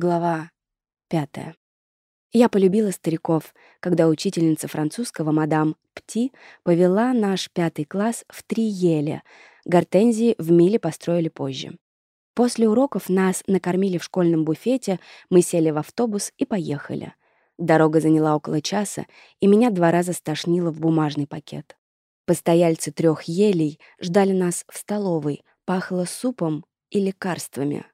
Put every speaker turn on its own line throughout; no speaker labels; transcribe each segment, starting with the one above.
Глава пятая. Я полюбила стариков, когда учительница французского мадам Пти повела наш пятый класс в три Триеле. Гортензии в Миле построили позже. После уроков нас накормили в школьном буфете, мы сели в автобус и поехали. Дорога заняла около часа, и меня два раза стошнило в бумажный пакет. Постояльцы трех елей ждали нас в столовой, пахло супом и лекарствами.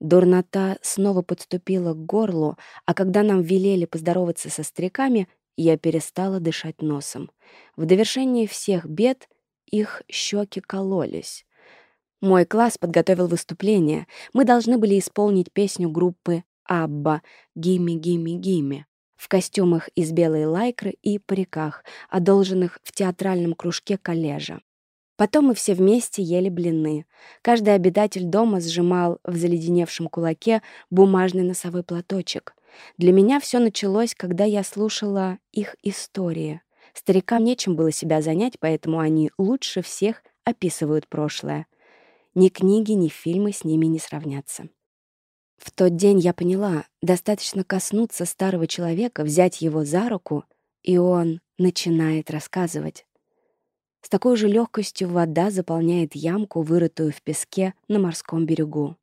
Дурнота снова подступила к горлу, а когда нам велели поздороваться со стариками, я перестала дышать носом. В довершении всех бед их щеки кололись. Мой класс подготовил выступление. Мы должны были исполнить песню группы «Абба» «Гимми, гимми, гимми» в костюмах из белой лайкры и париках, одолженных в театральном кружке коллежа. Потом мы все вместе ели блины. Каждый обитатель дома сжимал в заледеневшем кулаке бумажный носовой платочек. Для меня все началось, когда я слушала их истории. Старикам нечем было себя занять, поэтому они лучше всех описывают прошлое. Ни книги, ни фильмы с ними не сравнятся. В тот день я поняла, достаточно коснуться старого человека, взять его за руку, и он начинает рассказывать. С такой же легкостью вода заполняет ямку, вырытую в песке на морском берегу.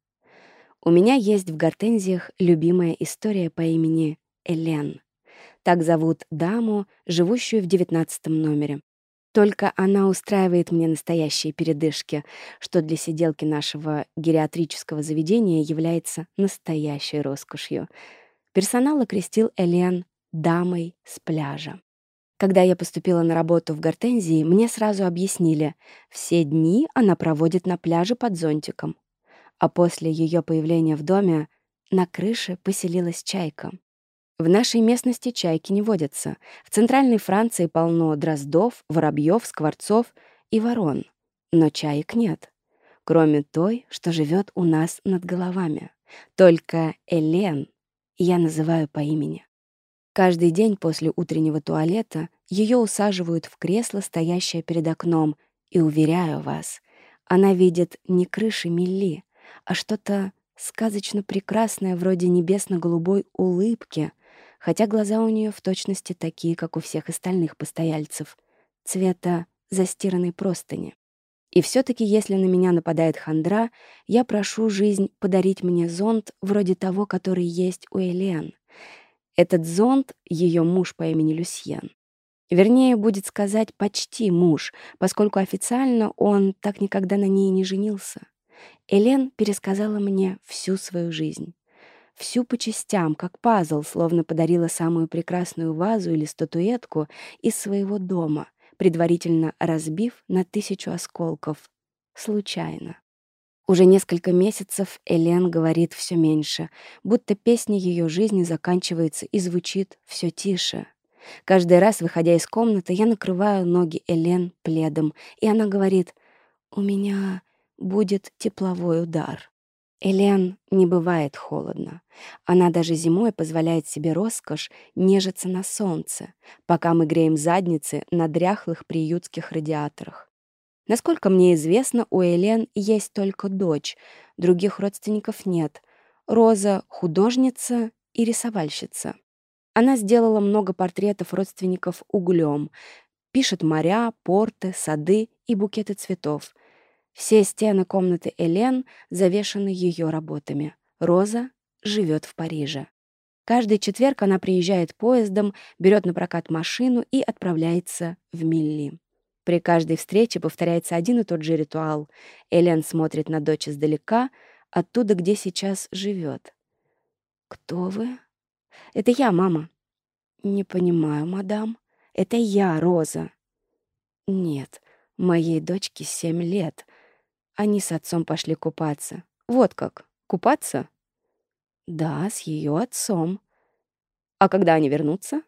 У меня есть в гортензиях любимая история по имени Элен. Так зовут даму, живущую в девятнадцатом номере. Только она устраивает мне настоящие передышки, что для сиделки нашего гериатрического заведения является настоящей роскошью. Персонал окрестил Элен дамой с пляжа. Когда я поступила на работу в Гортензии, мне сразу объяснили, все дни она проводит на пляже под зонтиком. А после ее появления в доме на крыше поселилась чайка. В нашей местности чайки не водятся. В центральной Франции полно дроздов, воробьев, скворцов и ворон. Но чаек нет. Кроме той, что живет у нас над головами. Только Элен я называю по имени. Каждый день после утреннего туалета ее усаживают в кресло, стоящее перед окном, и, уверяю вас, она видит не крыши Милли, а что-то сказочно прекрасное вроде небесно-голубой улыбки, хотя глаза у нее в точности такие, как у всех остальных постояльцев, цвета застиранной простыни. И все таки если на меня нападает хандра, я прошу жизнь подарить мне зонт вроде того, который есть у Элен. Этот зонт — ее муж по имени Люсьен. Вернее, будет сказать «почти муж», поскольку официально он так никогда на ней не женился. Элен пересказала мне всю свою жизнь. Всю по частям, как пазл, словно подарила самую прекрасную вазу или статуэтку из своего дома, предварительно разбив на тысячу осколков. Случайно. Уже несколько месяцев Элен говорит все меньше, будто песня ее жизни заканчивается и звучит все тише. Каждый раз, выходя из комнаты, я накрываю ноги Элен пледом, и она говорит «У меня будет тепловой удар». Элен не бывает холодно. Она даже зимой позволяет себе роскошь нежиться на солнце, пока мы греем задницы на дряхлых приютских радиаторах. Насколько мне известно, у Элен есть только дочь, других родственников нет. Роза — художница и рисовальщица. Она сделала много портретов родственников углем, пишет моря, порты, сады и букеты цветов. Все стены комнаты Элен завешаны ее работами. Роза живет в Париже. Каждый четверг она приезжает поездом, берет на прокат машину и отправляется в Милли. При каждой встрече повторяется один и тот же ритуал. Элен смотрит на дочь издалека, оттуда, где сейчас живет. «Кто вы?» «Это я, мама». «Не понимаю, мадам. Это я, Роза». «Нет, моей дочке семь лет. Они с отцом пошли купаться. Вот как, купаться?» «Да, с ее отцом». «А когда они вернутся?»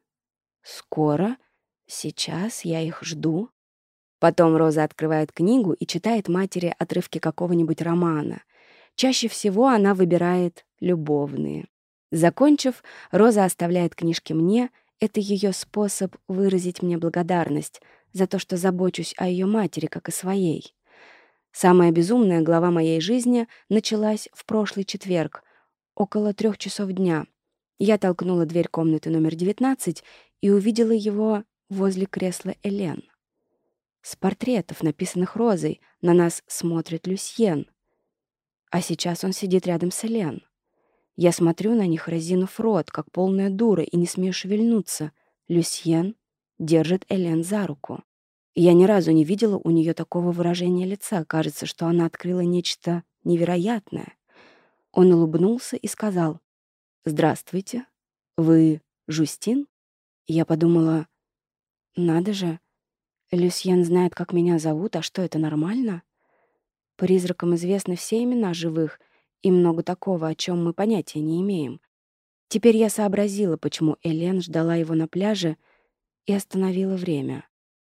«Скоро. Сейчас я их жду». Потом Роза открывает книгу и читает матери отрывки какого-нибудь романа. Чаще всего она выбирает любовные. Закончив, Роза оставляет книжки мне. Это ее способ выразить мне благодарность за то, что забочусь о ее матери, как и своей. Самая безумная глава моей жизни началась в прошлый четверг, около трех часов дня. Я толкнула дверь комнаты номер 19 и увидела его возле кресла Элен с портретов, написанных розой. На нас смотрит Люсьен. А сейчас он сидит рядом с Элен. Я смотрю на них, разинув рот, как полная дура, и не смею шевельнуться. Люсьен держит Элен за руку. Я ни разу не видела у нее такого выражения лица. Кажется, что она открыла нечто невероятное. Он улыбнулся и сказал, «Здравствуйте, вы Жустин?» Я подумала, «Надо же, Люсьен знает, как меня зовут, а что, это нормально? Призракам известны все имена живых и много такого, о чем мы понятия не имеем. Теперь я сообразила, почему Элен ждала его на пляже и остановила время.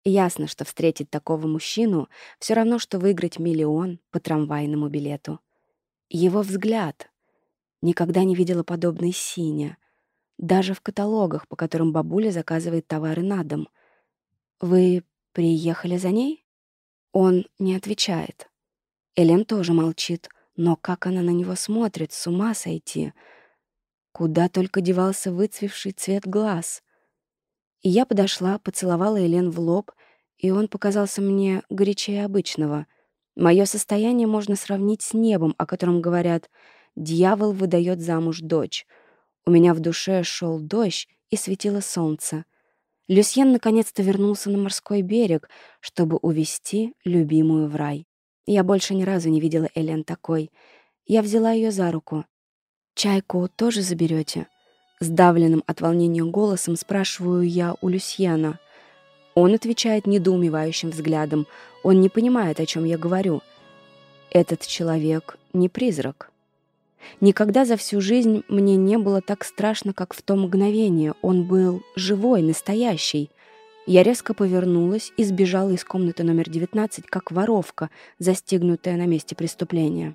Ясно, что встретить такого мужчину все равно, что выиграть миллион по трамвайному билету. Его взгляд. Никогда не видела подобной синя. Даже в каталогах, по которым бабуля заказывает товары на дом. «Вы «Приехали за ней?» Он не отвечает. Элен тоже молчит, но как она на него смотрит, с ума сойти. Куда только девался выцвевший цвет глаз. И я подошла, поцеловала Элен в лоб, и он показался мне горячее обычного. Мое состояние можно сравнить с небом, о котором говорят «дьявол выдает замуж дочь». У меня в душе шел дождь и светило солнце — Люсьен наконец-то вернулся на морской берег, чтобы увести любимую в рай. Я больше ни разу не видела Элен такой. Я взяла ее за руку. «Чайку тоже заберете? Сдавленным от волнения голосом спрашиваю я у Люсьена. Он отвечает недоумевающим взглядом. Он не понимает, о чем я говорю. Этот человек не призрак. Никогда за всю жизнь мне не было так страшно, как в то мгновение. Он был живой, настоящий. Я резко повернулась и сбежала из комнаты номер 19, как воровка, застигнутая на месте преступления.